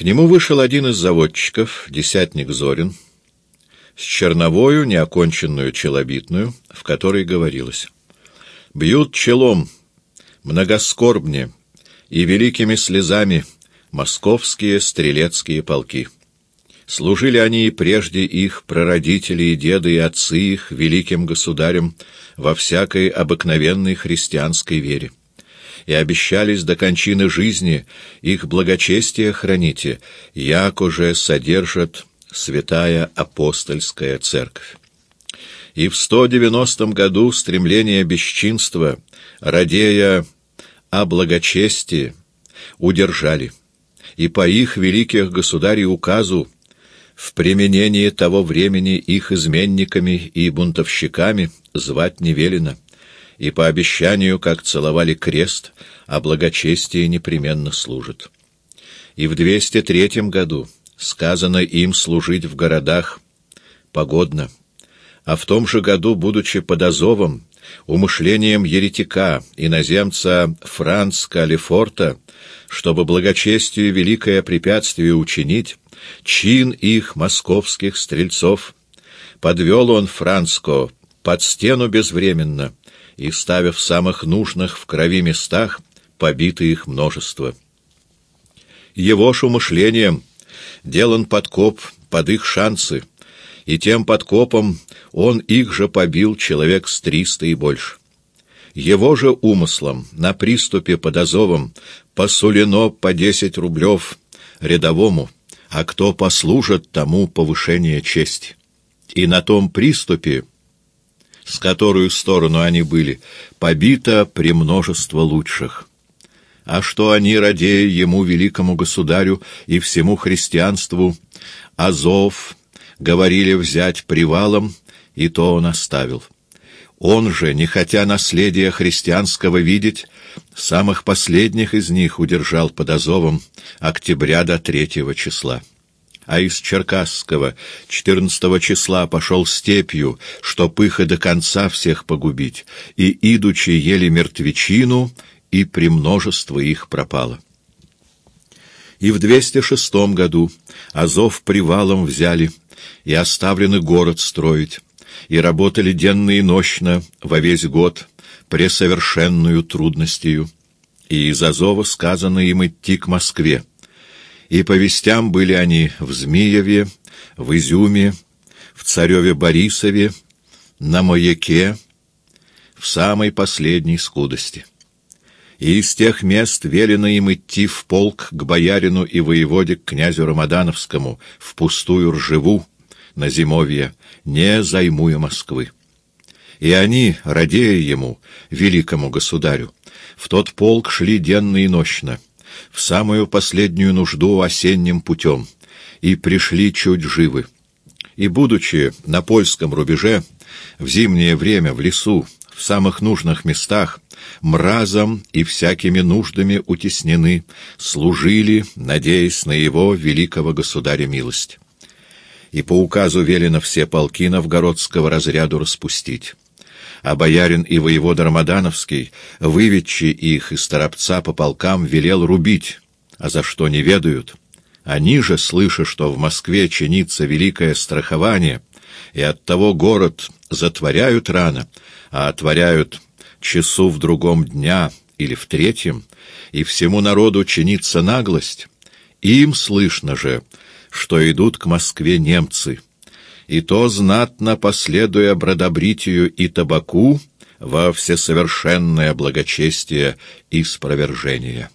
К нему вышел один из заводчиков, десятник Зорин, с черновою неоконченную челобитную, в которой говорилось «Бьют челом, многоскорбне и великими слезами московские стрелецкие полки». Служили они и прежде их прародители и деды и отцы их великим государям во всякой обыкновенной христианской вере. И обещались до кончины жизни. Их благочестие храните, як уже содержат святая апостольская церковь. И в сто девяностом году стремление бесчинства, радея о благочестии, удержали, и по их великих государей указу в применении того времени их изменниками и бунтовщиками звать не велено, и по обещанию, как целовали крест, о благочестии непременно служат. И в 203 году сказано им служить в городах погодно, а в том же году, будучи под Азовом, умышлением еретика, иноземца Франц Калифорта, чтобы благочестию великое препятствие учинить, чин их московских стрельцов. Подвел он Францко под стену безвременно, и, ставя в самых нужных в крови местах, побито их множество. Его ж умышлением делан подкоп под их шансы, и тем подкопом он их же побил человек с триста и больше. Его же умыслом на приступе под Азовом посулено по десять рублев рядовому — а кто послужит тому повышение чести. И на том приступе, с которую сторону они были, побито премножество лучших. А что они, радея ему, великому государю и всему христианству, Азов говорили взять привалом, и то он оставил. Он же, не хотя наследия христианского видеть, самых последних из них удержал под Азовом октября до третьего числа. А из Черкасского четырнадцатого числа пошел степью, чтоб их и до конца всех погубить, и, идучи, ели мертвечину, и премножество их пропало. И в двести шестом году Азов привалом взяли, и оставлены город строить, и работали денно и нощно во весь год пресовершенную трудностью. И из Азова сказано им идти к Москве. И по вестям были они в Змиеве, в Изюме, в Цареве Борисове, на Маяке, в самой последней скудости. И из тех мест велено им идти в полк к боярину и воеводе к князю Рамадановскому, в пустую Ржеву, на зимовье, не займуя Москвы. И они, радея ему, великому государю, в тот полк шли денно и нощно, в самую последнюю нужду осенним путем, и пришли чуть живы. И, будучи на польском рубеже, в зимнее время в лесу, в самых нужных местах, мразом и всякими нуждами утеснены, служили, надеясь на его великого государя милость и по указу велено все полки новгородского разряду распустить. А боярин и воевода Рамадановский, выведчи их из торопца по полкам, велел рубить, а за что не ведают. Они же, слыша, что в Москве чинится великое страхование, и оттого город затворяют рано, а отворяют часу в другом дня или в третьем, и всему народу чинится наглость, им слышно же, что идут к Москве немцы, и то знатно последуя бродобритию и табаку во всесовершенное благочестие и спровержение.